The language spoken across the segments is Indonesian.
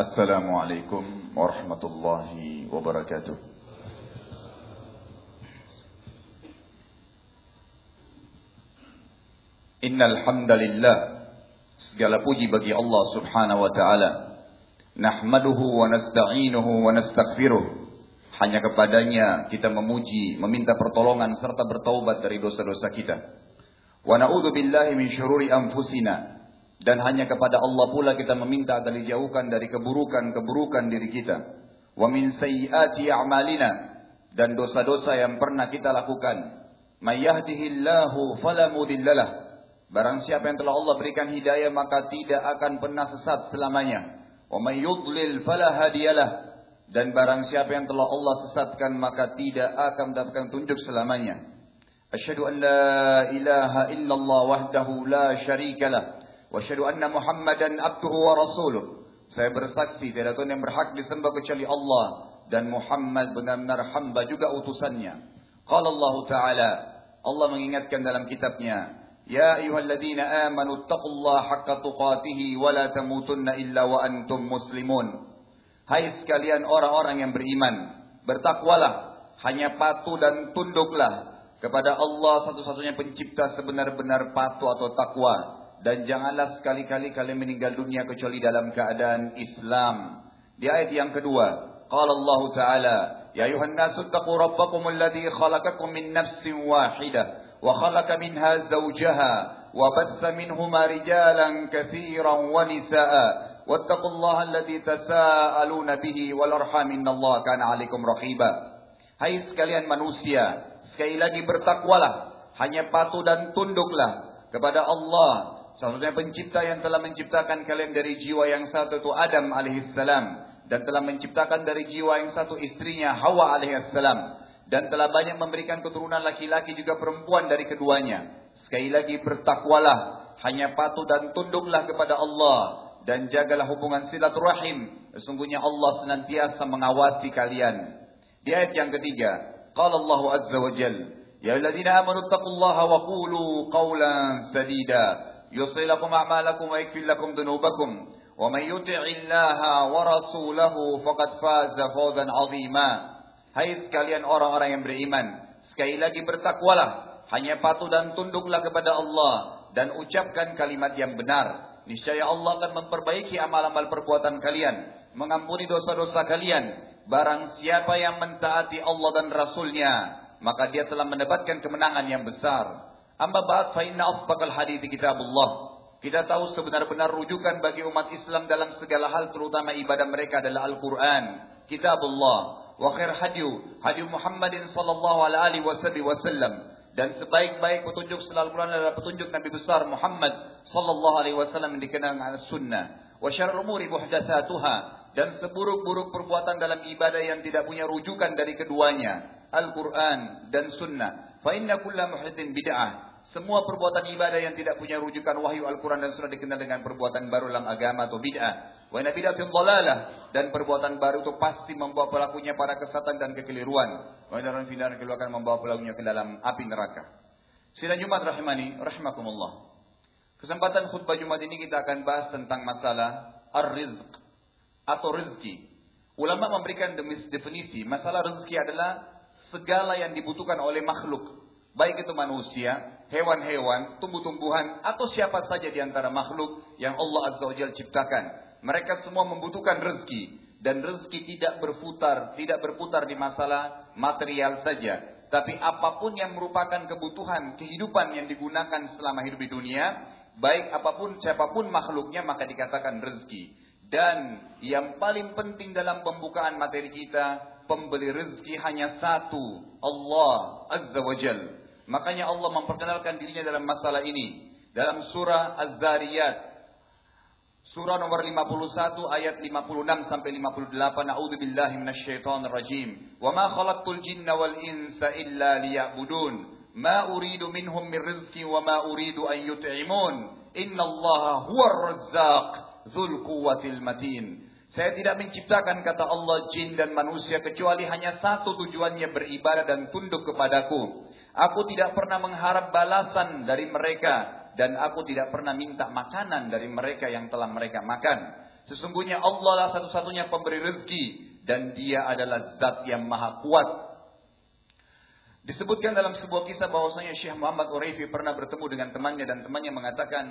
السلام عليكم ورحمة الله وبركاته إن الحمد لله segala puji bagi Allah Subhanahu wa taala nahmaduhu wa nasta'inuhu wa nastaghfiruh hanya kepadanya kita memuji meminta pertolongan serta bertaubat dari dosa-dosa kita wa na'udzu billahi min syururi anfusina dan hanya kepada Allah pula kita meminta agar dijauhkan dari keburukan-keburukan diri kita. Wa min sayyiati a'malina dan dosa-dosa yang pernah kita lakukan. May yahdihillahu fala mudhillalah. Barang siapa yang telah Allah berikan hidayah maka tidak akan pernah sesat selamanya. Wa may yudlil fala hadiyalah. Dan barang siapa yang telah Allah sesatkan maka tidak akan mendapatkan tunjuk selamanya. Asyhadu an la ilaha illallah wahdahu la syarikalah. Anna Muhammadan abduhu wa rasuluh. Saya bersaksi tidak Tuhan yang berhak disembah kecuali Allah dan Muhammad benar-benar hamba juga utusannya. Qala Allah Ta'ala Allah mengingatkan dalam kitabnya Ya wa la tamutunna illa wa antum muslimun. Hai sekalian orang-orang yang beriman, bertakwalah, hanya patuh dan tunduklah kepada Allah satu-satunya pencipta sebenar-benar patuh atau takwa dan janganlah sekali-kali kalian meninggal dunia kecuali dalam keadaan Islam. Di ayat yang kedua, qala Allah Ta'ala, "Ya ayuhan nasu taqu rabbakum alladhi khalaqakum min nafsin wahidah wa khalaqa minha zawjaha wa batha minhuma rijalan katsiran wa nisaa'a wattaqu Allah alladhi tasaaluna bihi wal arham innallaha kana 'alaikum raqiba." Hai sekalian manusia, sekali lagi bertakwalah, hanya patuh dan tunduklah kepada Allah satu-satunya pencipta yang telah menciptakan kalian dari jiwa yang satu itu Adam alaihissalam dan telah menciptakan dari jiwa yang satu istrinya Hawa alaihissalam dan telah banyak memberikan keturunan laki-laki juga perempuan dari keduanya. Sekali lagi bertakwalah, hanya patuh dan tunduklah kepada Allah dan jagalah hubungan silaturahim. Sesungguhnya Allah senantiasa mengawasi kalian. Di ayat yang ketiga, qala Allah azza wa jalla, "Ya alladzina amanu taqullaha wa qulu qawlan sadida." يصلي لكم أعمالكم ويكفر لكم ذنوبكم ومن يطع الله ورسوله فقد فاز فوزا عظيما Hai sekalian orang-orang yang beriman, sekali lagi bertakwalah, hanya patuh dan tunduklah kepada Allah dan ucapkan kalimat yang benar. Niscaya Allah akan memperbaiki amal-amal perbuatan kalian, mengampuni dosa-dosa kalian. Barang siapa yang mentaati Allah dan Rasulnya, maka dia telah mendapatkan kemenangan yang besar. Amma ba'd fa inna asdaqal hadits kitabullah. Kita tahu sebenar-benar rujukan bagi umat Islam dalam segala hal terutama ibadah mereka adalah Al-Qur'an, kitabullah. Wa khair hadyu hadyu Muhammadin sallallahu alaihi wasallam dan sebaik-baik petunjuk selalu Quran adalah petunjuk Nabi besar Muhammad sallallahu alaihi wasallam yang dikenal dengan sunnah. Wa syarrul umuri muhdatsatuha dan seburuk-buruk perbuatan dalam ibadah yang tidak punya rujukan dari keduanya, Al-Qur'an dan sunnah. Fa inna muhditsin bid'ah semua perbuatan ibadah yang tidak punya rujukan wahyu Al-Quran dan Sunnah dikenal dengan perbuatan baru dalam agama atau bid'ah. Wa inna bid'atin dhalalah dan perbuatan baru itu pasti membawa pelakunya pada kesatan dan kekeliruan. Wa inna finar akan membawa pelakunya ke dalam api neraka. Sidang Jumat rahimani rahimakumullah. Kesempatan khutbah Jumat ini kita akan bahas tentang masalah ar-rizq atau rezeki. Ulama memberikan definisi masalah rezeki adalah segala yang dibutuhkan oleh makhluk Baik itu manusia, hewan-hewan, tumbuh-tumbuhan, atau siapa saja di antara makhluk yang Allah Azza wa Jalla ciptakan. Mereka semua membutuhkan rezeki. Dan rezeki tidak berputar, tidak berputar di masalah material saja. Tapi apa pun yang merupakan kebutuhan kehidupan yang digunakan selama hidup di dunia, baik apa pun siapa pun makhluknya maka dikatakan rezeki. Dan yang paling penting dalam pembukaan materi kita, pembeli rezeki hanya satu, Allah Azza wa Jalla. Makanya Allah memperkenalkan dirinya dalam masalah ini. Dalam surah Az-Zariyat. Surah nomor 51 ayat 56 sampai 58. A'udzu billahi minasyaitonir rajim. Wa ma khalaqtul jinna wal insa illa liya'budun. Ma uridu minhum min rizqin wa ma uridu an yut'imun. Innallaha huwar razzaq dzul quwwatil matin. Saya tidak menciptakan kata Allah jin dan manusia kecuali hanya satu tujuannya beribadah dan tunduk kepadaku. Aku tidak pernah mengharap balasan dari mereka dan aku tidak pernah minta makanan dari mereka yang telah mereka makan. Sesungguhnya Allah lah satu-satunya pemberi rezeki dan dia adalah zat yang maha kuat. Disebutkan dalam sebuah kisah bahwasanya Syekh Muhammad Uraifi pernah bertemu dengan temannya dan temannya mengatakan,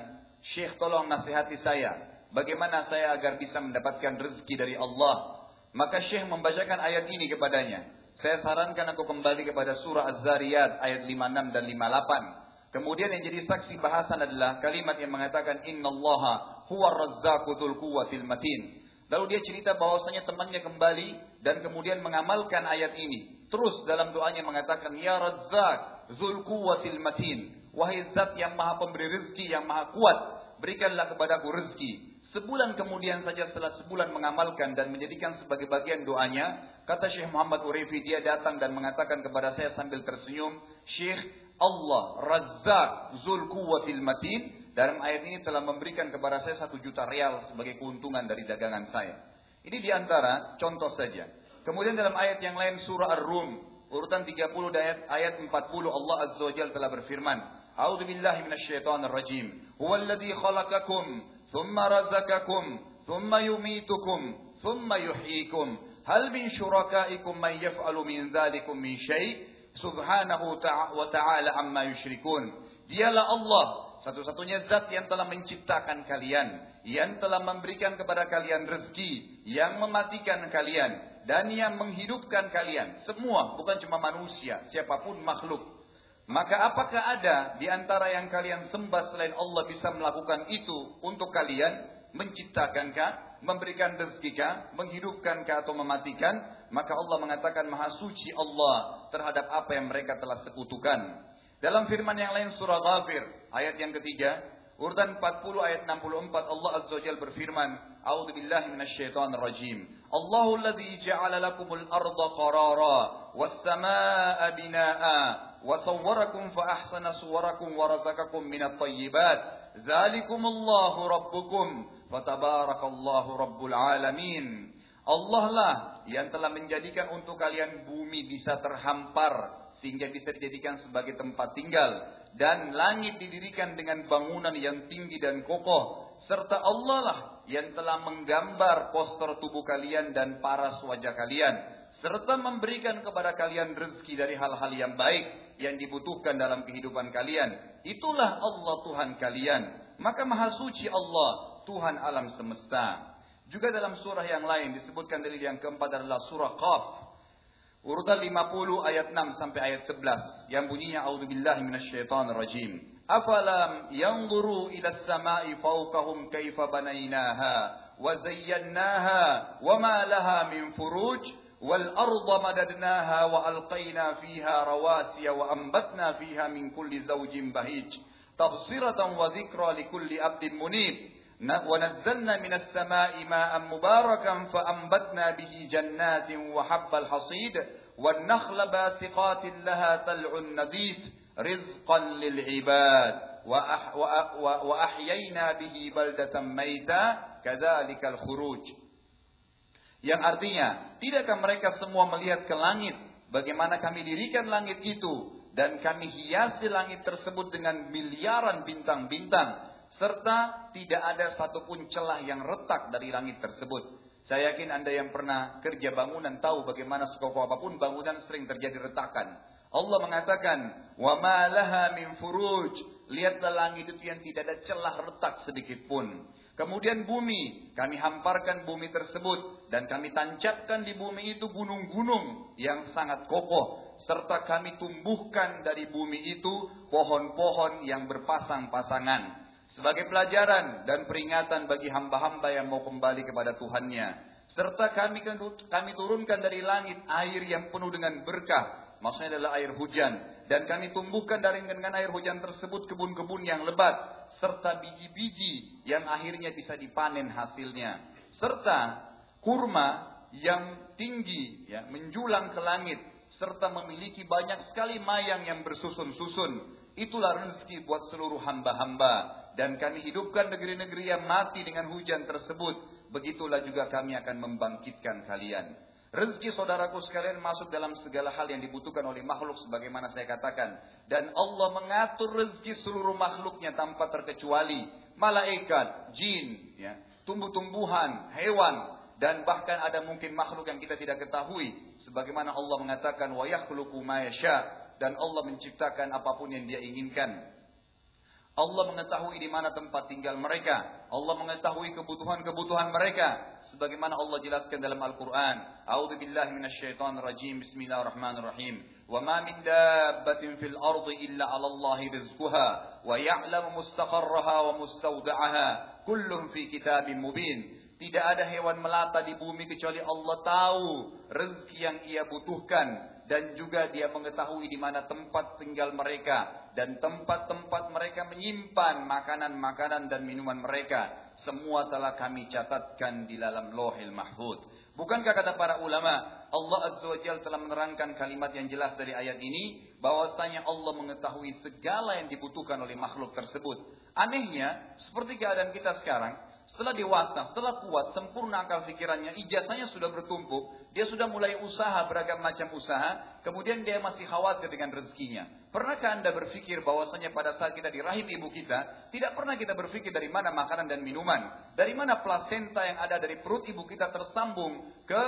"Syekh tolong nasihati saya, bagaimana saya agar bisa mendapatkan rezeki dari Allah?" Maka Syekh membacakan ayat ini kepadanya. Saya sarankan aku kembali kepada surah Az-Zariyat ayat 56 dan 58. Kemudian yang jadi saksi bahasan adalah kalimat yang mengatakan innallaha huwa razzaqu dzul quwwatil matin. Lalu dia cerita bahwasanya temannya kembali dan kemudian mengamalkan ayat ini. Terus dalam doanya mengatakan ya razzaq dzul quwwatil matin. Wahai zat yang maha pemberi rezeki yang maha kuat, berikanlah kepadaku rezeki. Sebulan kemudian saja setelah sebulan mengamalkan dan menjadikan sebagai bagian doanya, kata Syekh Muhammad Urifi dia datang dan mengatakan kepada saya sambil tersenyum, Syekh Allah Razzaq Zul Quwwatil Matin dalam ayat ini telah memberikan kepada saya satu juta real sebagai keuntungan dari dagangan saya. Ini di antara contoh saja. Kemudian dalam ayat yang lain surah Ar-Rum urutan 30 ayat ayat 40 Allah Azza wa Jalla telah berfirman, A'udzu billahi minasyaitonir rajim. Huwallazi khalaqakum thumma razaqakum thumma yumitukum thumma yuhyikum. Hal min syurakaikum man yaf'alu min dzalikum min syai' subhanahu wa ta'ala amma yusyrikun. Dialah Allah satu-satunya zat yang telah menciptakan kalian, yang telah memberikan kepada kalian rezeki, yang mematikan kalian, dan yang menghidupkan kalian. Semua, bukan cuma manusia, siapa pun makhluk. Maka apakah ada di antara yang kalian sembah selain Allah bisa melakukan itu untuk kalian? Menciptakankah? Memberikan rezekikah? Menghidupkankah atau mematikan? Maka Allah mengatakan maha suci Allah terhadap apa yang mereka telah sekutukan. Dalam firman yang lain surah Ghafir ayat yang ketiga, urutan 40 ayat 64 Allah Azza wa Jalla berfirman, A'udzu billahi minasyaitonir rajim. Allahu alladzi ja'ala lakumul arda qarara was samaa'a binaa'a wa sawwarakum fa ahsana suwarakum wa razaqakum minat thayyibat. Dzalikumullahu rabbukum. Fatabarakallahu rabbul alamin. Allah lah yang telah menjadikan untuk kalian bumi bisa terhampar sehingga bisa dijadikan sebagai tempat tinggal. Dan langit didirikan dengan bangunan yang tinggi dan kokoh. Serta Allah lah yang telah menggambar poster tubuh kalian dan paras wajah kalian serta memberikan kepada kalian rezeki dari hal-hal yang baik yang dibutuhkan dalam kehidupan kalian. Itulah Allah Tuhan kalian. Maka maha suci Allah Tuhan alam semesta. Juga dalam surah yang lain disebutkan dalil yang keempat adalah surah Qaf. Urutan 50 ayat 6 sampai ayat 11 yang bunyinya auzubillahi minasyaitonir rajim. Afalam yanzuru ila samai fawqahum kaifa banainaha wa zayyanaha wa ma laha والأرض مددناها وألقينا فيها رواسي وأنبتنا فيها من كل زوج بهيج. تبصرة وذكرى لكل أبد منيب. ونزلنا من السماء ماء مباركا فأنبتنا به جنات وحب الحصيد. والنخل باسقات لها طلع نضيد. رزقا للعباد. وأح وأحيينا به بلدة ميتا. كذلك الخروج. Yang artinya tidakkah mereka semua melihat ke langit bagaimana kami dirikan langit itu dan kami hiasi langit tersebut dengan miliaran bintang-bintang serta tidak ada satupun celah yang retak dari langit tersebut. Saya yakin Anda yang pernah kerja bangunan tahu bagaimana sekokoh apa pun bangunan sering terjadi retakan. Allah mengatakan, "Wa ma laha min furuj." Lihatlah langit itu yang tidak ada celah retak sedikit pun. Kemudian bumi, kami hamparkan bumi tersebut dan kami tancapkan di bumi itu gunung-gunung yang sangat kokoh serta kami tumbuhkan dari bumi itu pohon-pohon yang berpasang-pasangan sebagai pelajaran dan peringatan bagi hamba-hamba yang mau kembali kepada Tuhannya. Serta kami kami turunkan dari langit air yang penuh dengan berkah. Maksudnya adalah air hujan. Dan kami tumbuhkan dari dengan air hujan tersebut kebun-kebun yang lebat. Serta biji-biji yang akhirnya bisa dipanen hasilnya. Serta kurma yang tinggi ya, menjulang ke langit. Serta memiliki banyak sekali mayang yang bersusun-susun. Itulah rezeki buat seluruh hamba-hamba dan kami hidupkan negeri-negeri yang mati dengan hujan tersebut. Begitulah juga kami akan membangkitkan kalian. Rezeki saudaraku sekalian masuk dalam segala hal yang dibutuhkan oleh makhluk sebagaimana saya katakan. Dan Allah mengatur rezeki seluruh makhluknya tanpa terkecuali. Malaikat, jin, ya, tumbuh-tumbuhan, hewan, dan bahkan ada mungkin makhluk yang kita tidak ketahui sebagaimana Allah mengatakan wa yakhluqu dan Allah menciptakan apa pun yang dia inginkan Allah mengetahui di mana tempat tinggal mereka. Allah mengetahui kebutuhan-kebutuhan mereka. Sebagaimana Allah jelaskan dalam Al-Qur'an. A'udzu billahi minasyaitonir rajim Bismillahirrahmanirrahim. Wa ma min dabbatin fil ardi illa 'ala Allahi rizquha wa ya'lamu mustaqarraha wa mustawda'aha. Kullun fi kitabin mubin. Tidak ada hewan melata di bumi kecuali Allah tahu rezeki yang ia butuhkan. Dan juga dia mengetahui di mana tempat tinggal mereka dan tempat-tempat mereka menyimpan makanan-makanan dan minuman mereka semua telah kami catatkan di dalam Lohil Mahfud. Bukankah kata para ulama Allah Azza wa Jalla telah menerangkan kalimat yang jelas dari ayat ini bahwasanya Allah mengetahui segala yang dibutuhkan oleh makhluk tersebut. Anehnya seperti keadaan kita sekarang setelah dewasa, setelah kuat, sempurna akal pikirannya, ijazahnya sudah bertumpuk, dia sudah mulai usaha beragam macam usaha, kemudian dia masih khawatir dengan rezekinya. Pernahkah Anda berpikir bahwasanya pada saat kita di rahim ibu kita, tidak pernah kita berpikir dari mana makanan dan minuman, dari mana plasenta yang ada dari perut ibu kita tersambung ke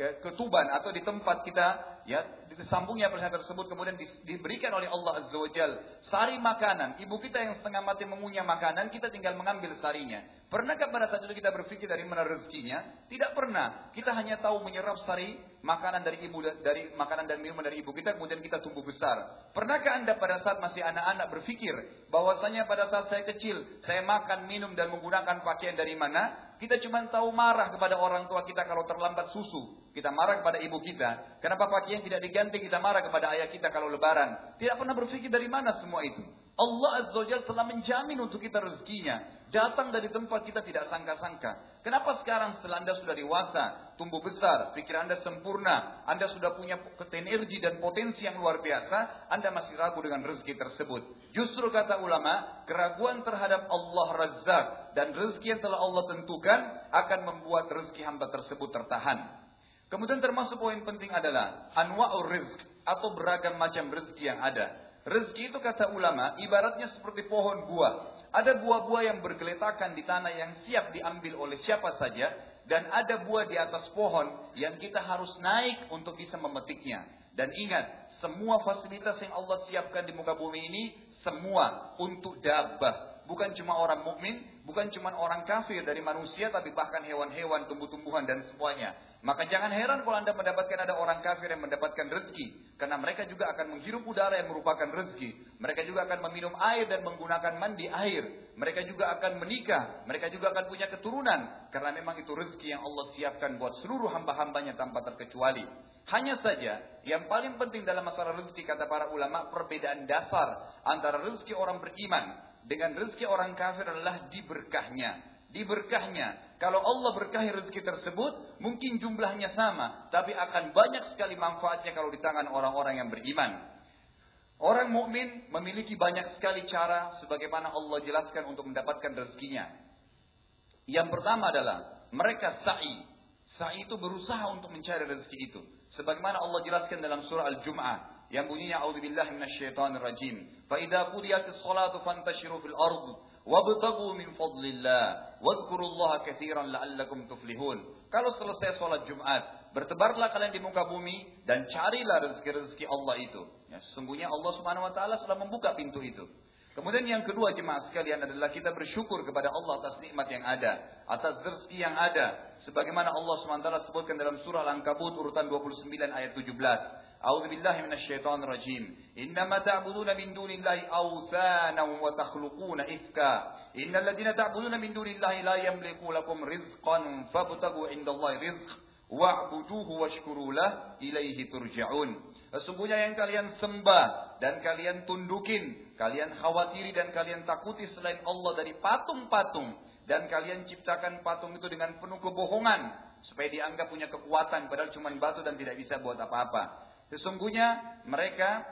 ke, ke tuban atau di tempat kita ya disambungnya persen tersebut kemudian di, diberikan oleh Allah Azza wa Jal sari makanan ibu kita yang setengah mati mengunyah makanan kita tinggal mengambil sarinya Pernahkah pada saat itu kita berpikir dari mana rezekinya? Tidak pernah. Kita hanya tahu menyerap sari makanan dari ibu dari makanan dan minuman dari ibu kita kemudian kita tumbuh besar. Pernahkah Anda pada saat masih anak-anak berpikir bahwasanya pada saat saya kecil saya makan, minum dan menggunakan pakaian dari mana? Kita cuma tahu marah kepada orang tua kita kalau terlambat susu. Kita marah kepada ibu kita. Kenapa pakaian tidak diganti? Kita marah kepada ayah kita kalau lebaran. Tidak pernah berpikir dari mana semua itu. Allah Azza wa telah menjamin untuk kita rezekinya. Datang dari tempat kita tidak sangka-sangka. Kenapa sekarang setelah Anda sudah dewasa, tumbuh besar, pikiran Anda sempurna, Anda sudah punya energi dan potensi yang luar biasa, Anda masih ragu dengan rezeki tersebut. Justru kata ulama, keraguan terhadap Allah Razzaq dan rezeki yang telah Allah tentukan akan membuat rezeki hamba tersebut tertahan. Kemudian termasuk poin penting adalah anwa'ur rizq atau beragam macam rezeki yang ada. Rezeki itu kata ulama ibaratnya seperti pohon buah. Ada buah-buah yang bergeletakan di tanah yang siap diambil oleh siapa saja. Dan ada buah di atas pohon yang kita harus naik untuk bisa memetiknya. Dan ingat, semua fasilitas yang Allah siapkan di muka bumi ini, semua untuk dabah. Bukan cuma orang mukmin, bukan cuma orang kafir dari manusia, tapi bahkan hewan-hewan, tumbuh-tumbuhan dan semuanya. Maka jangan heran kalau Anda mendapatkan ada orang kafir yang mendapatkan rezeki. Karena mereka juga akan menghirup udara yang merupakan rezeki. Mereka juga akan meminum air dan menggunakan mandi air. Mereka juga akan menikah. Mereka juga akan punya keturunan. Karena memang itu rezeki yang Allah siapkan buat seluruh hamba-hambanya tanpa terkecuali. Hanya saja yang paling penting dalam masalah rezeki kata para ulama perbedaan dasar antara rezeki orang beriman dengan rezeki orang kafir adalah diberkahnya. Diberkahnya kalau Allah berkahi rezeki tersebut, mungkin jumlahnya sama, tapi akan banyak sekali manfaatnya kalau di tangan orang-orang yang beriman. Orang mukmin memiliki banyak sekali cara sebagaimana Allah jelaskan untuk mendapatkan rezekinya. Yang pertama adalah mereka sa'i. Sa'i itu berusaha untuk mencari rezeki itu. Sebagaimana Allah jelaskan dalam surah Al-Jum'ah yang bunyinya a'udzubillahi minasyaitonirrajim. Fa idza qudiyatis salatu fantashiru fil ardh Wabtagu min fadlillah. Wadkurullaha kathiran la'allakum tuflihun. Kalau selesai sholat Jumat, bertebarlah kalian di muka bumi dan carilah rezeki-rezeki Allah itu. Ya, sesungguhnya Allah Subhanahu wa taala sudah membuka pintu itu. Kemudian yang kedua jemaah sekalian adalah kita bersyukur kepada Allah atas nikmat yang ada, atas rezeki yang ada. Sebagaimana Allah taala sebutkan dalam surah Al-Ankabut urutan 29 ayat 17. أعوذ بالله من الشيطان الرجيم إنما تعبدون من دون الله أوثانا وتخلقون إفكا إن الذين تعبدون من دون الله لا يملكون لكم رزقا فابتغوا عند الله رزق wa'buduhu washkuru lah ilaihi turja'un. Sesungguhnya yang kalian sembah dan kalian tundukin, kalian khawatiri dan kalian takuti selain Allah dari patung-patung dan kalian ciptakan patung itu dengan penuh kebohongan supaya dianggap punya kekuatan padahal cuma batu dan tidak bisa buat apa-apa. Sesungguhnya mereka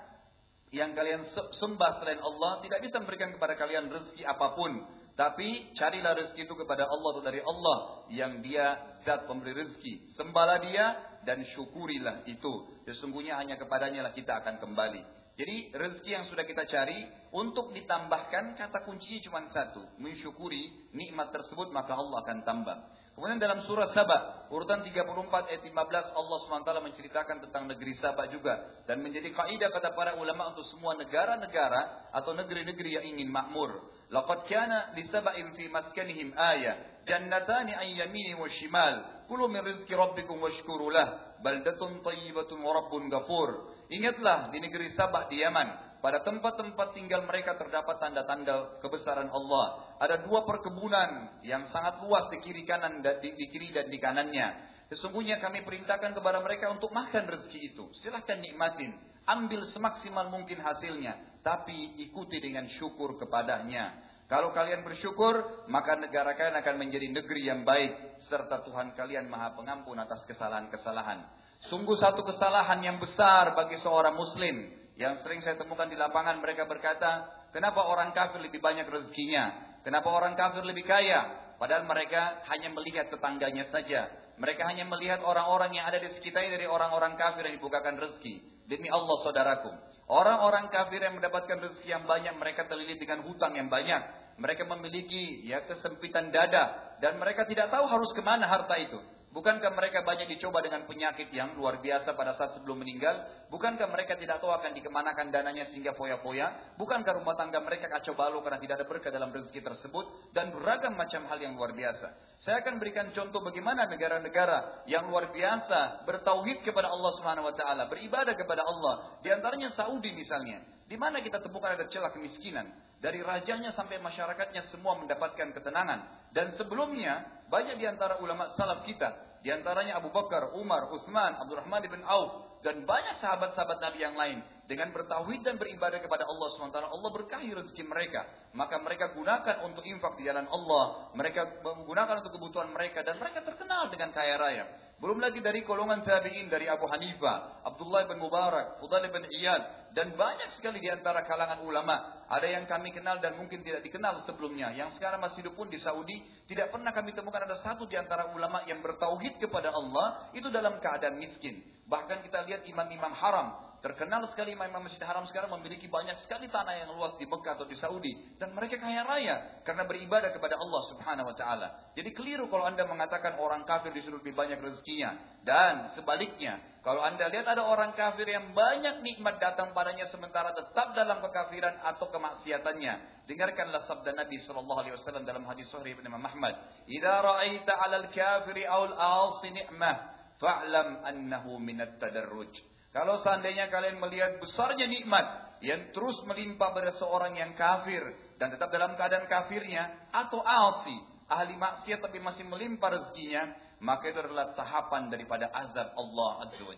yang kalian sembah selain Allah tidak bisa memberikan kepada kalian rezeki apa pun. Tapi carilah rezeki itu kepada Allah atau dari Allah yang dia zat pemberi rezeki. Sembahlah dia dan syukurilah itu. Sesungguhnya hanya kepadanya lah kita akan kembali. Jadi rezeki yang sudah kita cari untuk ditambahkan kata kuncinya cuma satu, mensyukuri nikmat tersebut maka Allah akan tambah. Kemudian dalam surah Sabah, urutan 34 ayat 15 Allah SWT menceritakan tentang negeri Sabah juga. Dan menjadi kaidah kata para ulama untuk semua negara-negara atau negeri-negeri yang ingin makmur. Laqad kana li sab'in fi maskanihim ayah. Jannatani an yamini wa shimal. Kulu min rizki rabbikum washkuru lah. Baldatun tayyibatun wa rabbun ghafur. Ingatlah di negeri Sabah di Yaman. Pada tempat-tempat tinggal mereka terdapat tanda-tanda kebesaran Allah. Ada dua perkebunan yang sangat luas di kiri kanan di, di kiri dan di kanannya. Sesungguhnya kami perintahkan kepada mereka untuk makan rezeki itu. Silahkan nikmatin. Ambil semaksimal mungkin hasilnya. Tapi ikuti dengan syukur kepadanya. Kalau kalian bersyukur, maka negara kalian akan menjadi negeri yang baik. Serta Tuhan kalian maha pengampun atas kesalahan-kesalahan. Sungguh satu kesalahan yang besar bagi seorang muslim yang sering saya temukan di lapangan mereka berkata, kenapa orang kafir lebih banyak rezekinya? Kenapa orang kafir lebih kaya? Padahal mereka hanya melihat tetangganya saja. Mereka hanya melihat orang-orang yang ada di sekitarnya dari orang-orang kafir yang dibukakan rezeki. Demi Allah saudaraku. Orang-orang kafir yang mendapatkan rezeki yang banyak, mereka terlilit dengan hutang yang banyak. Mereka memiliki ya kesempitan dada. Dan mereka tidak tahu harus ke mana harta itu. Bukankah mereka banyak dicoba dengan penyakit yang luar biasa pada saat sebelum meninggal? Bukankah mereka tidak tahu akan dikemanakan dananya sehingga foya-foya? Bukankah rumah tangga mereka kacau balau karena tidak ada berkah dalam rezeki tersebut? Dan beragam macam hal yang luar biasa. Saya akan berikan contoh bagaimana negara-negara yang luar biasa bertauhid kepada Allah Subhanahu wa taala, beribadah kepada Allah. Di antaranya Saudi misalnya. Di mana kita temukan ada celah kemiskinan. Dari rajanya sampai masyarakatnya semua mendapatkan ketenangan. Dan sebelumnya banyak di antara ulama salaf kita di antaranya Abu Bakar, Umar, Utsman, Abdurrahman bin Auf dan banyak sahabat-sahabat Nabi yang lain dengan bertauhid dan beribadah kepada Allah SWT, Allah berkahi rezeki mereka. Maka mereka gunakan untuk infak di jalan Allah. Mereka menggunakan untuk kebutuhan mereka dan mereka terkenal dengan kaya raya. Belum lagi dari golongan tabi'in dari Abu Hanifah, Abdullah bin Mubarak, Fudail bin Iyad dan banyak sekali di antara kalangan ulama. Ada yang kami kenal dan mungkin tidak dikenal sebelumnya. Yang sekarang masih hidup pun di Saudi, tidak pernah kami temukan ada satu di antara ulama yang bertauhid kepada Allah itu dalam keadaan miskin. Bahkan kita lihat imam-imam haram Terkenal sekali imam Masjid Haram sekarang memiliki banyak sekali tanah yang luas di Mekah atau di Saudi. Dan mereka kaya raya karena beribadah kepada Allah subhanahu wa ta'ala. Jadi keliru kalau anda mengatakan orang kafir disuruh lebih banyak rezekinya. Dan sebaliknya, kalau anda lihat ada orang kafir yang banyak nikmat datang padanya sementara tetap dalam kekafiran atau kemaksiatannya. Dengarkanlah sabda Nabi SAW dalam hadis Sahih Ibn Muhammad. Idza ra'aita 'alal kafiri al-'asi ni'mah fa'lam annahu minat tadarruj. Kalau seandainya kalian melihat besarnya nikmat yang terus melimpah pada seorang yang kafir dan tetap dalam keadaan kafirnya atau alsi, ahli maksiat tapi masih melimpah rezekinya, maka itu adalah tahapan daripada azab Allah Azza wa.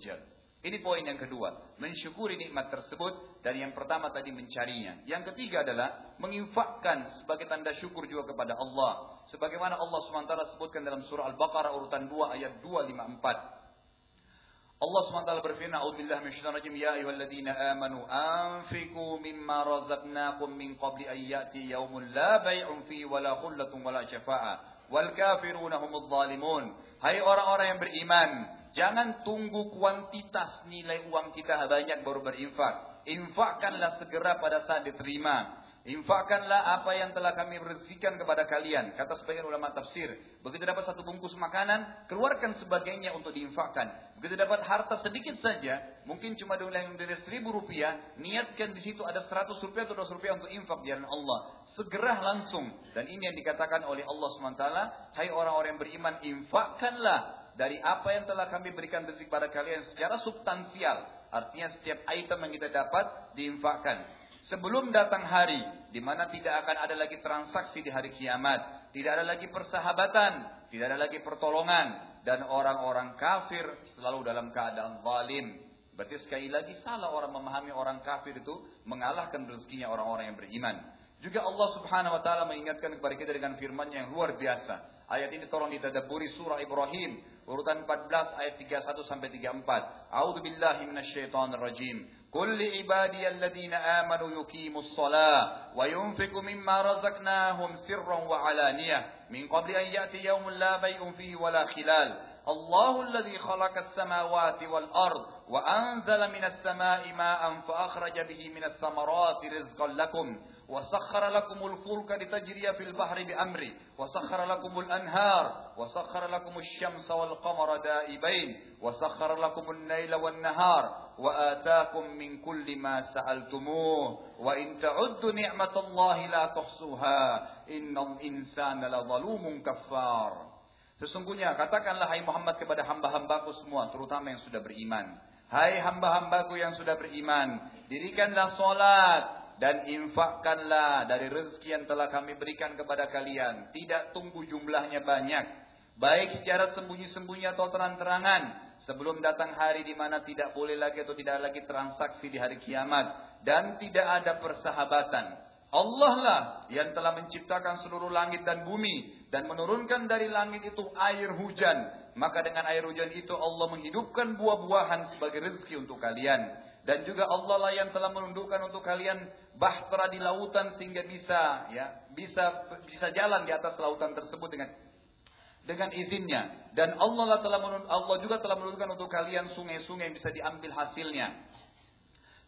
Ini poin yang kedua, mensyukuri nikmat tersebut dan yang pertama tadi mencarinya. Yang ketiga adalah menginfakkan sebagai tanda syukur juga kepada Allah. Sebagaimana Allah SWT sebutkan dalam surah Al-Baqarah urutan 2 ayat 254. Allah SWT berfirman, "A'udzubillahi minasyaitonir rajim. Ya ayyuhalladzina amanu anfiqu mimma razaqnakum min qabli an ya'ti yaumun la bai'un fi wala khullatun wala syafa'ah wal kafiruna humudz zalimun." Hai orang-orang yang beriman, jangan tunggu kuantitas nilai uang kita banyak baru berinfak. Infakkanlah segera pada saat diterima. Infakkanlah apa yang telah kami rezekikan kepada kalian. Kata sebagian ulama tafsir. Begitu dapat satu bungkus makanan, keluarkan sebagainya untuk diinfakkan. Begitu dapat harta sedikit saja, mungkin cuma dengan dari seribu rupiah, niatkan di situ ada seratus rupiah atau 200 rupiah untuk infak di Allah. Segera langsung. Dan ini yang dikatakan oleh Allah SWT. Hai orang-orang yang beriman, infakkanlah dari apa yang telah kami berikan rezeki pada kalian secara substansial. Artinya setiap item yang kita dapat diinfakkan. Sebelum datang hari di mana tidak akan ada lagi transaksi di hari kiamat, tidak ada lagi persahabatan, tidak ada lagi pertolongan dan orang-orang kafir selalu dalam keadaan zalim. Berarti sekali lagi salah orang memahami orang kafir itu mengalahkan rezekinya orang-orang yang beriman. Juga Allah Subhanahu wa taala mengingatkan kepada kita dengan firman yang luar biasa. Ayat ini tolong ditadabburi surah Ibrahim urutan 14 ayat 31 sampai 34. A'udzu billahi rajim. قل لعبادي الذين آمنوا يقيموا الصلاة وينفقوا مما رزقناهم سرا وعلانية. من قبل أن يأتي يوم لا بيع فيه ولا خلال. الله الذي خلق السماوات والأرض وأنزل من السماء ماء فأخرج به من الثمرات رزقا لكم. وسخر لكم الفلك لتجري في البحر بأمره وسخر لكم الأنهار وسخر لكم الشمس والقمر دائبين وسخر لكم الليل والنهار وآتاكم من كل ما سألتموه وإن تعدوا نعمة الله لا تحصوها إن الإنسان لظلوم كفار Sesungguhnya katakanlah hai Muhammad kepada hamba-hambaku semua, terutama yang sudah beriman. Hai hamba-hambaku yang sudah beriman, dirikanlah solat dan infakkanlah dari rezeki yang telah kami berikan kepada kalian. Tidak tunggu jumlahnya banyak. Baik secara sembunyi-sembunyi atau terang-terangan. Sebelum datang hari di mana tidak boleh lagi atau tidak lagi transaksi di hari kiamat. Dan tidak ada persahabatan. Allah lah yang telah menciptakan seluruh langit dan bumi dan menurunkan dari langit itu air hujan. Maka dengan air hujan itu Allah menghidupkan buah-buahan sebagai rezeki untuk kalian. Dan juga Allah lah yang telah menundukkan untuk kalian bahtera di lautan sehingga bisa ya bisa bisa jalan di atas lautan tersebut dengan dengan izinnya. Dan Allah lah telah Allah juga telah menundukkan untuk kalian sungai-sungai yang bisa diambil hasilnya.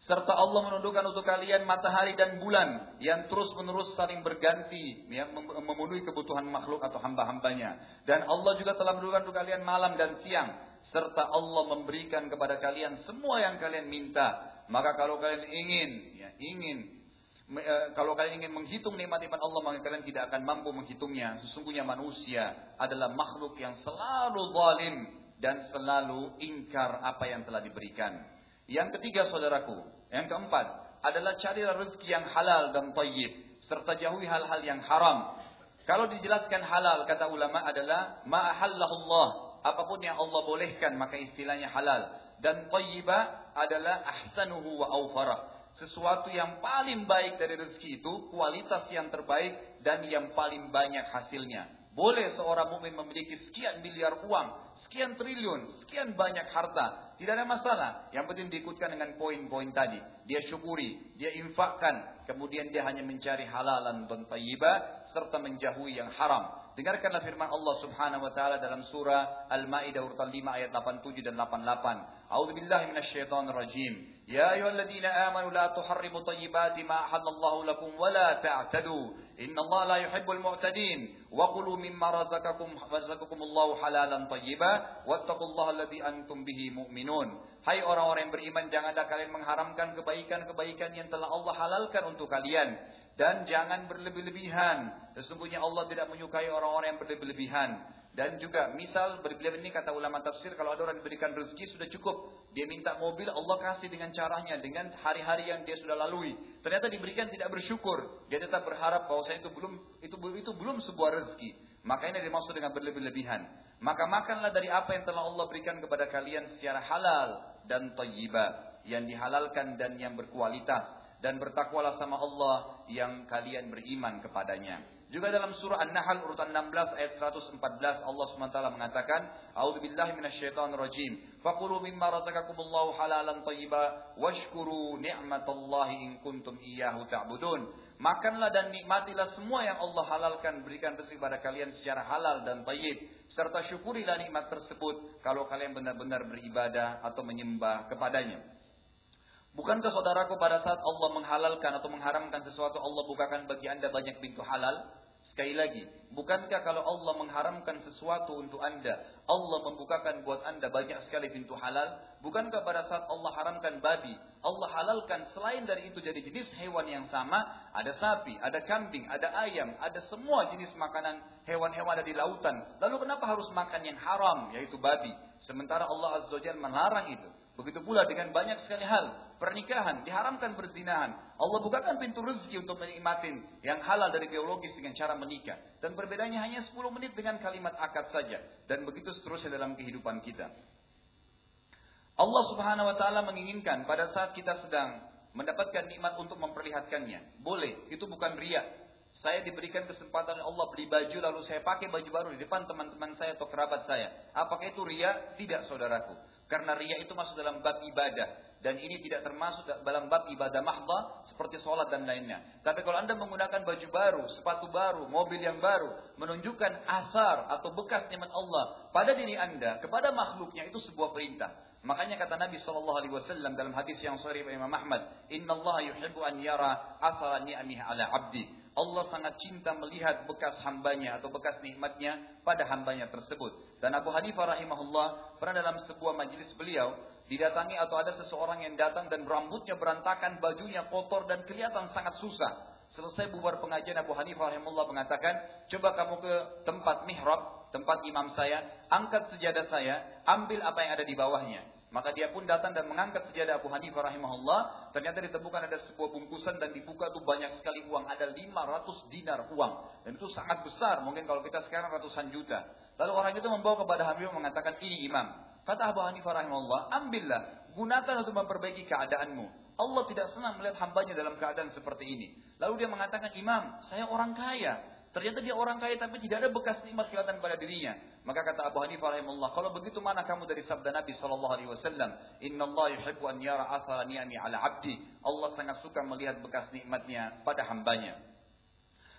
Serta Allah menundukkan untuk kalian matahari dan bulan yang terus menerus saling berganti ya, memenuhi kebutuhan makhluk atau hamba-hambanya. Dan Allah juga telah menundukkan untuk kalian malam dan siang. Serta Allah memberikan kepada kalian semua yang kalian minta. Maka kalau kalian ingin, ya, ingin e, kalau kalian ingin menghitung nikmat-nikmat Allah maka kalian tidak akan mampu menghitungnya. Sesungguhnya manusia adalah makhluk yang selalu zalim dan selalu ingkar apa yang telah diberikan. Yang ketiga saudaraku, yang keempat adalah cari rezeki yang halal dan tayyib serta jauhi hal-hal yang haram. Kalau dijelaskan halal kata ulama adalah ma Allah, apapun yang Allah bolehkan maka istilahnya halal dan tayyiba adalah ahsanuhu wa awfara. Sesuatu yang paling baik dari rezeki itu kualitas yang terbaik dan yang paling banyak hasilnya. Boleh seorang mukmin memiliki sekian miliar uang, sekian triliun, sekian banyak harta. Tidak ada masalah. Yang penting diikutkan dengan poin-poin tadi. Dia syukuri, dia infakkan. Kemudian dia hanya mencari halalan dan tayyibah. Serta menjauhi yang haram. Dengarkanlah firman Allah Subhanahu wa taala dalam surah Al-Maidah urutan 5 ayat 87 dan 88. A'udzu billahi minasyaitonir rajim. Ya ayyuhalladzina amanu la tuharrimu thayyibati ma ahallallahu lakum wa la ta'tadu. Innallaha la yuhibbul mu'tadin. Wa qulu mimma razaqakum razaqakumullahu halalan thayyiba wattaqullaha alladzi antum bihi mu'minun. Hai orang-orang yang beriman, janganlah kalian mengharamkan kebaikan-kebaikan yang telah Allah halalkan untuk kalian dan jangan berlebih-lebihan. Sesungguhnya Allah tidak menyukai orang-orang yang berlebih-lebihan. Dan juga misal berlebihan ini kata ulama tafsir kalau ada orang diberikan rezeki sudah cukup. Dia minta mobil Allah kasih dengan caranya dengan hari-hari yang dia sudah lalui. Ternyata diberikan tidak bersyukur. Dia tetap berharap bahwa saya itu belum itu itu belum sebuah rezeki. Maka ini dimaksud dengan berlebih-lebihan. Maka makanlah dari apa yang telah Allah berikan kepada kalian secara halal dan thayyibah yang dihalalkan dan yang berkualitas dan bertakwalah sama Allah yang kalian beriman kepadanya. Juga dalam surah An-Nahl urutan 16 ayat 114 Allah SWT mengatakan, "A'udzu billahi minasyaitonir rajim. Faqulu mimma razaqakumullahu halalan thayyiba washkuru ni'matallahi in kuntum iyyahu ta'budun." Makanlah dan nikmatilah semua yang Allah halalkan berikan rezeki pada kalian secara halal dan thayyib serta syukurilah nikmat tersebut kalau kalian benar-benar beribadah atau menyembah kepadanya. Bukankah saudaraku pada saat Allah menghalalkan atau mengharamkan sesuatu Allah bukakan bagi anda banyak pintu halal? Sekali lagi, bukankah kalau Allah mengharamkan sesuatu untuk anda, Allah membukakan buat anda banyak sekali pintu halal? Bukankah pada saat Allah haramkan babi, Allah halalkan selain dari itu jadi jenis hewan yang sama, ada sapi, ada kambing, ada ayam, ada semua jenis makanan hewan-hewan ada di lautan. Lalu kenapa harus makan yang haram, yaitu babi? Sementara Allah Azza wa Jalla melarang itu. Begitu pula dengan banyak sekali hal. Pernikahan, diharamkan berzinahan. Allah bukakan pintu rezeki untuk menikmatin yang halal dari biologis dengan cara menikah. Dan perbedaannya hanya 10 menit dengan kalimat akad saja. Dan begitu seterusnya dalam kehidupan kita. Allah subhanahu wa ta'ala menginginkan pada saat kita sedang mendapatkan nikmat untuk memperlihatkannya. Boleh, itu bukan riak. Saya diberikan kesempatan Allah beli baju lalu saya pakai baju baru di depan teman-teman saya atau kerabat saya. Apakah itu ria? Tidak saudaraku. Karena ria itu masuk dalam bab ibadah. Dan ini tidak termasuk dalam bab ibadah mahdah seperti sholat dan lainnya. Tapi kalau anda menggunakan baju baru, sepatu baru, mobil yang baru, menunjukkan asar atau bekas nikmat Allah pada diri anda, kepada makhluknya itu sebuah perintah. Makanya kata Nabi Shallallahu Alaihi Wasallam dalam hadis yang sahih Imam Ahmad, Inna Allah yuhibbu an yara asara ni'amih ala abdi. Allah sangat cinta melihat bekas hambanya atau bekas nikmatnya pada hambanya tersebut. Dan Abu Hanifah rahimahullah pernah dalam sebuah majelis beliau didatangi atau ada seseorang yang datang dan rambutnya berantakan, bajunya kotor dan kelihatan sangat susah. Selesai bubar pengajian Abu Hanifah rahimahullah mengatakan, coba kamu ke tempat mihrab, tempat imam saya, angkat sejadah saya, ambil apa yang ada di bawahnya. Maka dia pun datang dan mengangkat sejadah Abu Hanifah rahimahullah. Ternyata ditemukan ada sebuah bungkusan dan dibuka itu banyak sekali uang. Ada 500 dinar uang. Dan itu sangat besar. Mungkin kalau kita sekarang ratusan juta. Lalu orang itu membawa kepada Habib mengatakan ini imam. Kata Abu Hanifah rahimahullah, ambillah. Gunakan untuk memperbaiki keadaanmu. Allah tidak senang melihat hambanya dalam keadaan seperti ini. Lalu dia mengatakan, imam, saya orang kaya. Ternyata dia orang kaya tapi tidak ada bekas nikmat kelihatan pada dirinya. Maka kata Abu Hanifah rahimahullah, kalau begitu mana kamu dari sabda Nabi sallallahu alaihi wasallam, "Inna Allah yuhibbu an yara athara ni'ami 'ala 'abdi." Allah sangat suka melihat bekas nikmatnya pada hambanya.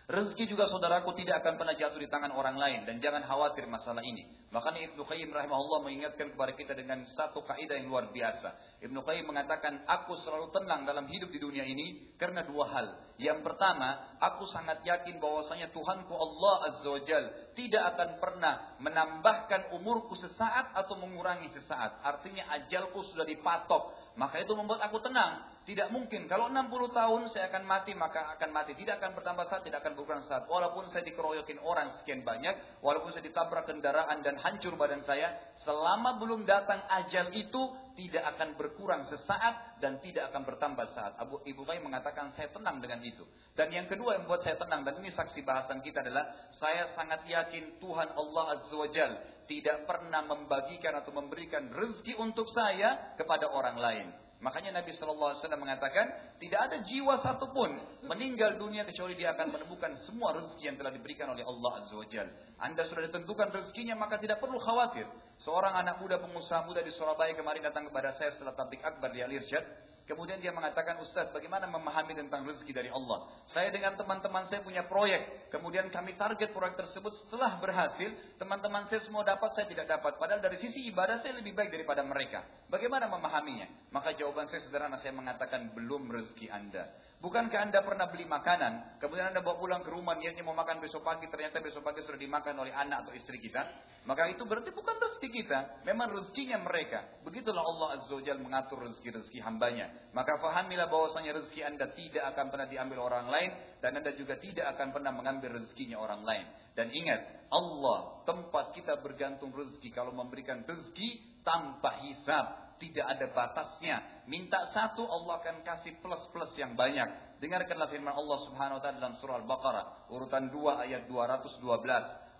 Rezeki juga saudaraku tidak akan pernah jatuh di tangan orang lain dan jangan khawatir masalah ini. Makanya Ibnu Qayyim rahimahullah mengingatkan kepada kita dengan satu kaidah yang luar biasa. Ibnu Qayyim mengatakan, "Aku selalu tenang dalam hidup di dunia ini karena dua hal. Yang pertama, aku sangat yakin bahwasanya Tuhanku Allah Azza wa Jal tidak akan pernah menambahkan umurku sesaat atau mengurangi sesaat. Artinya ajalku sudah dipatok. Maka itu membuat aku tenang. Tidak mungkin. Kalau 60 tahun saya akan mati, maka akan mati. Tidak akan bertambah saat, tidak akan berkurang saat. Walaupun saya dikeroyokin orang sekian banyak, walaupun saya ditabrak kendaraan dan hancur badan saya, selama belum datang ajal itu, tidak akan berkurang sesaat dan tidak akan bertambah saat. Abu Ibu Qayyim mengatakan saya tenang dengan itu. Dan yang kedua yang membuat saya tenang dan ini saksi bahasan kita adalah saya sangat yakin Tuhan Allah Azza wa Jal tidak pernah membagikan atau memberikan rezeki untuk saya kepada orang lain. Makanya Nabi Shallallahu Alaihi Wasallam mengatakan tidak ada jiwa satupun meninggal dunia kecuali dia akan menemukan semua rezeki yang telah diberikan oleh Allah Azza Wajal. Anda sudah ditentukan rezekinya maka tidak perlu khawatir. Seorang anak muda pengusaha muda di Surabaya kemarin datang kepada saya setelah tablik akbar di Al Irsyad. Kemudian dia mengatakan, Ustaz, bagaimana memahami tentang rezeki dari Allah? Saya dengan teman-teman saya punya proyek. Kemudian kami target proyek tersebut setelah berhasil. Teman-teman saya semua dapat, saya tidak dapat. Padahal dari sisi ibadah saya lebih baik daripada mereka. Bagaimana memahaminya? Maka jawaban saya sederhana, saya mengatakan, belum rezeki Anda. Bukankah Anda pernah beli makanan, kemudian Anda bawa pulang ke rumah, niatnya mau makan besok pagi, ternyata besok pagi sudah dimakan oleh anak atau istri kita? Maka itu berarti bukan rezeki kita, memang rezekinya mereka. Begitulah Allah Azza wa mengatur rezeki-rezeki hambanya. Maka fahamilah bahwasanya rezeki Anda tidak akan pernah diambil orang lain, dan Anda juga tidak akan pernah mengambil rezekinya orang lain. Dan ingat, Allah tempat kita bergantung rezeki. Kalau memberikan rezeki tanpa hisab, tidak ada batasnya. Minta satu Allah akan kasih plus-plus yang banyak. Dengarkanlah firman Allah Subhanahu wa taala dalam surah Al-Baqarah urutan 2 ayat 212.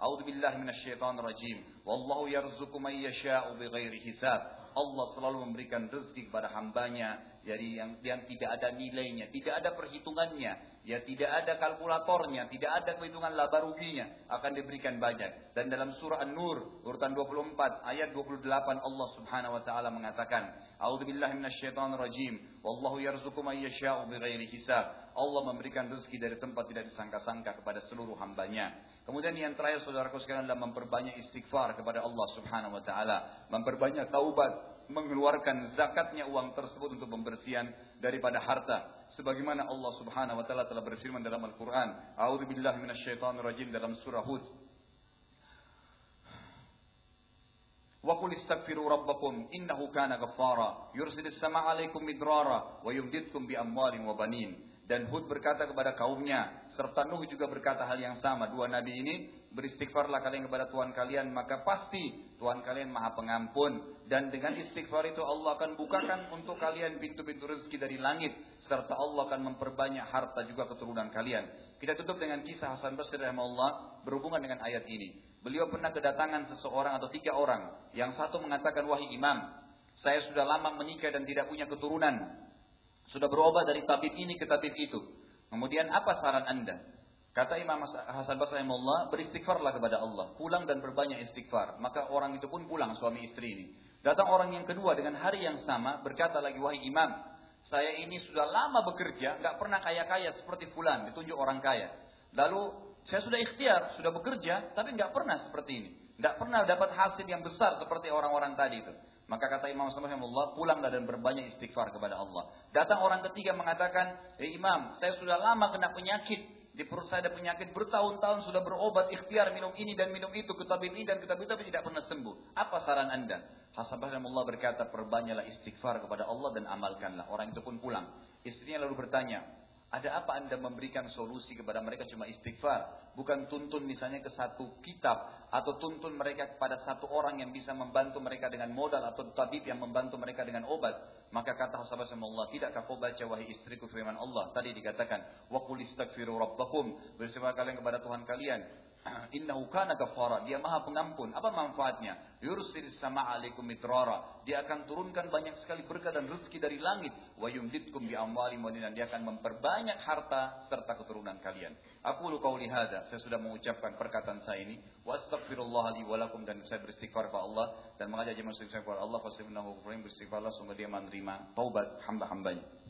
A'udzu billahi minasyaitonir rajim. Wallahu yarzuqu man yasha'u bighairi hisab. Allah selalu memberikan rezeki kepada hambanya jadi yang, yang tidak ada nilainya, tidak ada perhitungannya, ya tidak ada kalkulatornya, tidak ada perhitungan laba ruginya, akan diberikan banyak. Dan dalam surah An-Nur urutan 24 ayat 28 Allah Subhanahu wa taala mengatakan, "A'udzubillahi minasyaitonirrajim. Wallahu yarzuqu man yasha'u bighairi hisab." Allah memberikan rezeki dari tempat tidak disangka-sangka kepada seluruh hambanya. Kemudian yang terakhir saudaraku sekalian adalah memperbanyak istighfar kepada Allah Subhanahu wa taala, memperbanyak taubat, mengeluarkan zakatnya uang tersebut untuk pembersihan daripada harta. Sebagaimana Allah Subhanahu wa taala telah berfirman dalam Al-Qur'an a'udzubillahi minasyaitonirrajim dalam surah Hud. Wa qul istaghfiru rabbakum innahu kana ghaffara yursilis samaa'a 'alaikum midrara wa yumdidkum dan Hud berkata kepada kaumnya, serta Nuh juga berkata hal yang sama. Dua nabi ini beristighfarlah kalian kepada Tuhan kalian, maka pasti Tuhan kalian maha pengampun. Dan dengan istighfar itu Allah akan bukakan untuk kalian pintu-pintu rezeki dari langit. Serta Allah akan memperbanyak harta juga keturunan kalian. Kita tutup dengan kisah Hasan Basri rahimahullah berhubungan dengan ayat ini. Beliau pernah kedatangan seseorang atau tiga orang. Yang satu mengatakan, wahai imam, saya sudah lama menikah dan tidak punya keturunan. Sudah berobat dari tabib ini ke tabib itu. Kemudian apa saran anda? Kata Imam Hasan Basri Allah, beristighfarlah kepada Allah. Pulang dan berbanyak istighfar. Maka orang itu pun pulang suami istri ini. Datang orang yang kedua dengan hari yang sama berkata lagi wahai imam, saya ini sudah lama bekerja, nggak pernah kaya-kaya seperti fulan, ditunjuk orang kaya. Lalu saya sudah ikhtiar, sudah bekerja, tapi nggak pernah seperti ini. Nggak pernah dapat hasil yang besar seperti orang-orang tadi itu. Maka kata Imam Allah, pulanglah dan berbanyak istighfar kepada Allah. Datang orang ketiga mengatakan, eh Imam, saya sudah lama kena penyakit. Di perut saya ada penyakit bertahun-tahun sudah berobat ikhtiar minum ini dan minum itu ke ini dan ke tapi tidak pernah sembuh. Apa saran anda? Hasan Allah berkata perbanyaklah istighfar kepada Allah dan amalkanlah. Orang itu pun pulang. Istrinya lalu bertanya, ada apa anda memberikan solusi kepada mereka cuma istighfar? Bukan tuntun misalnya ke satu kitab. Atau tuntun mereka kepada satu orang yang bisa membantu mereka dengan modal. Atau tabib yang membantu mereka dengan obat. Maka kata sahabat Allah, tidakkah kau baca wahai istriku firman Allah? Tadi dikatakan, wa qul istaghfiru rabbakum. Bersifat kalian kepada Tuhan kalian. Innahu kana ghafara. Dia Maha Pengampun. Apa manfaatnya? Yursil sama alaikum mitrara. Dia akan turunkan banyak sekali berkah dan rezeki dari langit. Wa yumditkum bi amwali dan dia akan memperbanyak harta serta keturunan kalian. Aku lu qauli hadza. Saya sudah mengucapkan perkataan saya ini. Wa astaghfirullah li wa lakum dan saya beristighfar kepada Allah dan mengajak jemaah muslim kepada Allah fasibnahu beristighfarlah sehingga dia menerima taubat hamba-hambanya.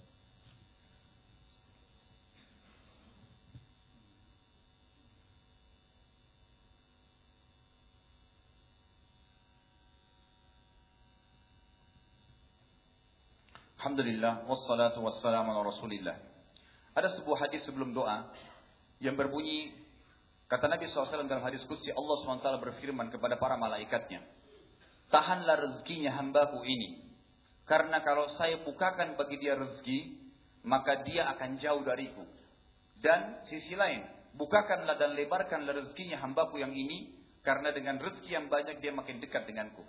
Alhamdulillah wassalatu wassalamu ala Rasulillah. Ada sebuah hadis sebelum doa yang berbunyi kata Nabi SAW dalam hadis qudsi Allah SWT berfirman kepada para malaikatnya, "Tahanlah rezekinya hambaku ini, karena kalau saya bukakan bagi dia rezeki, maka dia akan jauh dariku." Dan sisi lain, bukakanlah dan lebarkanlah rezekinya hambaku yang ini, karena dengan rezeki yang banyak dia makin dekat denganku.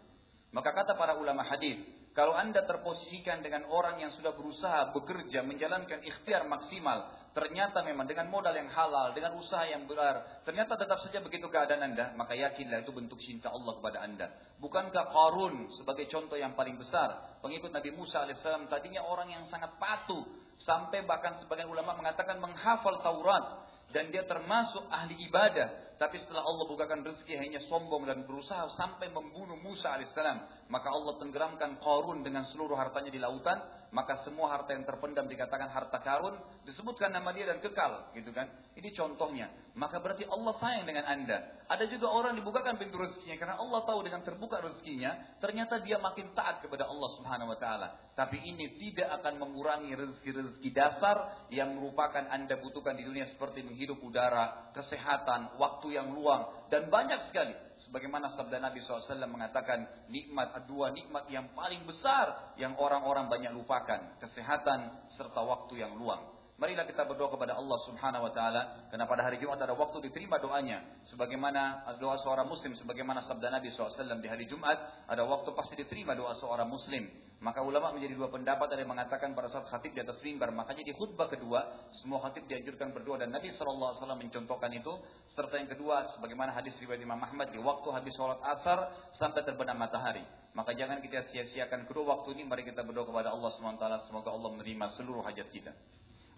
Maka kata para ulama hadis, kalau Anda terposisikan dengan orang yang sudah berusaha bekerja, menjalankan ikhtiar maksimal, ternyata memang dengan modal yang halal, dengan usaha yang benar, ternyata tetap saja begitu keadaan Anda, maka yakinlah itu bentuk cinta Allah kepada Anda. Bukankah Qarun sebagai contoh yang paling besar, pengikut Nabi Musa alaihissalam tadinya orang yang sangat patuh, sampai bahkan sebagian ulama mengatakan menghafal Taurat, dan dia termasuk ahli ibadah. Tapi setelah Allah bukakan rezeki hanya sombong dan berusaha sampai membunuh Musa alaihissalam. Maka Allah tenggelamkan Qarun dengan seluruh hartanya di lautan. Maka semua harta yang terpendam dikatakan harta karun. Disebutkan nama dia dan kekal. gitu kan? Ini contohnya. Maka berarti Allah sayang dengan anda. Ada juga orang dibukakan pintu rezekinya. Karena Allah tahu dengan terbuka rezekinya. Ternyata dia makin taat kepada Allah subhanahu wa ta'ala. Tapi ini tidak akan mengurangi rezeki-rezeki dasar. Yang merupakan anda butuhkan di dunia seperti menghidup hidup udara, kesehatan, waktu yang luang, dan banyak sekali. Sebagaimana sabda Nabi SAW mengatakan, nikmat dua nikmat yang paling besar yang orang-orang banyak lupakan. Kesehatan serta waktu yang luang. Marilah kita berdoa kepada Allah Subhanahu wa taala karena pada hari Jumat ada waktu diterima doanya sebagaimana doa seorang muslim sebagaimana sabda Nabi SAW di hari Jumat ada waktu pasti diterima doa seorang muslim. Maka ulama menjadi dua pendapat ada yang mengatakan pada saat khatib di atas mimbar. Makanya di khutbah kedua, semua khatib dianjurkan berdoa. Dan Nabi SAW mencontohkan itu. Serta yang kedua, sebagaimana hadis riwayat Imam Ahmad. Di waktu habis sholat asar, sampai terbenam matahari. Maka jangan kita sia-siakan kedua waktu ini. Mari kita berdoa kepada Allah SWT. Semoga Allah menerima seluruh hajat kita.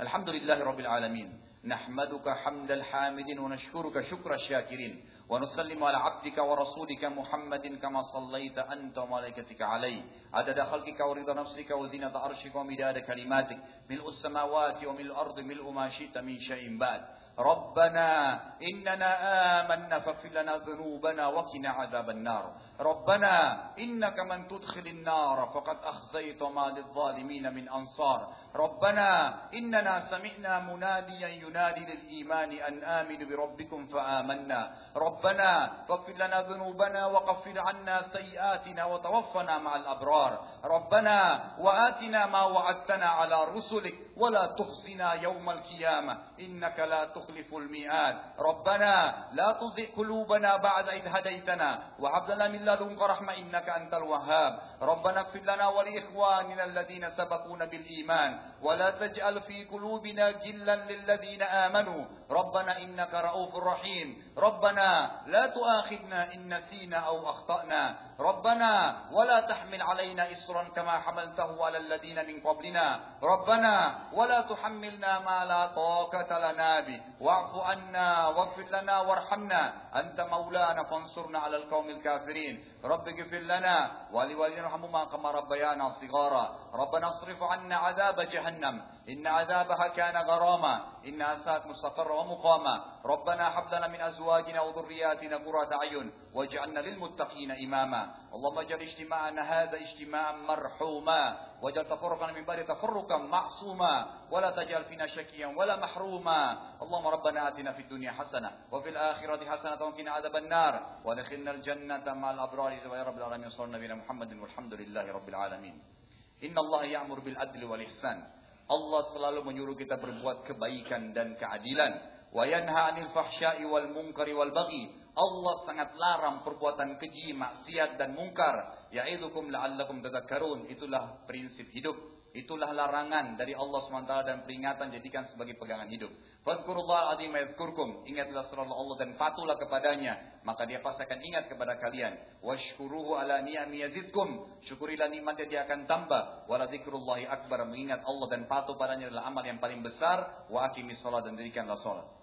Alhamdulillahirrabbilalamin. Nahmaduka hamdal hamidin wa nashkuruka syukra syakirin. ونسلم على عبدك ورسولك محمد كما صليت أنت وملائكتك عليه. عدد خلقك ورضا نفسك وزينة عرشك ومداد كلماتك. ملء السماوات وملء الأرض ملء ما شئت من شيء بعد. ربنا إننا آمنا فاغفر لنا ذنوبنا وقنا عذاب النار. ربنا إنك من تدخل النار فقد أخزيت ما للظالمين من أنصار. ربنا إننا سمعنا مناديا ينادي للإيمان أن آمنوا بربكم فآمنا. ربنا فاغفر لنا ذنوبنا وغفر عنا سيئاتنا وتوفنا مع الأبرار. ربنا وآتنا ما وعدتنا على رسلك. ولا تخزنا يوم القيامة. إنك لا تخلف الميعاد. ربنا لا تزغ قلوبنا بعد إذ هديتنا. وهب لنا من لدنك رحمة. إنك أنت الوهاب. ربنا اغفر لنا ولإخواننا الذين سبقونا بالإيمان. ولا تجعل في قلوبنا جلا للذين آمنوا. ربنا إنك رؤوف رحيم. ربنا لا تؤاخذنا إن نسينا أو أخطأنا. ربنا ولا تحمل علينا إصرا كما حملته على الذين من قبلنا. ربنا ولا تحملنا ما لا طاقة لنا به. واعف عنا واغفر لنا وارحمنا. أنت مولانا فانصرنا على القوم الكافرين. رب اغفر لنا ولوالدينا ارحمهما كما ربيانا صغارا. ربنا اصرف عنا عذاب جهنم. إن عذابها كان غراما إنها ساءت مستقرا ومقاما. ربنا هب لنا من أزواجنا وذرياتنا قرة أعين واجعلنا للمتقين إماما. اللهم اجعل اجتماعنا هذا اجتماعا مرحوما واجعل تفرقنا من بعد تفرقا معصوما ولا تجعل فينا شكيا ولا محروما. اللهم ربنا آتنا في الدنيا حسنة وفي الآخرة حسنة وقنا عذاب النار. ودخلنا الجنة مع الأبرار يا رب العالمين صلى نبينا محمد والحمد لله رب العالمين. إن الله يأمر بالعدل والإحسان. Allah selalu menyuruh kita berbuat kebaikan dan keadilan. Wa yanha 'anil fahsya'i wal munkari wal baghi. Allah sangat larang perbuatan keji, maksiat dan mungkar. Ya'idukum la'allakum tadhakkarun. Itulah prinsip hidup. Itulah larangan dari Allah SWT dan peringatan jadikan sebagai pegangan hidup. Fadkurullah azim yadhkurkum. Ingatlah selalu Allah dan patuhlah kepadanya. Maka dia pasti akan ingat kepada kalian. Washkuruhu ala ni'ami yazidkum. Syukurilah nikmatnya dia akan tambah. Waladzikrullahi akbar. Mengingat Allah dan patuh padanya adalah amal yang paling besar. Wa akimis salat dan dirikanlah salat.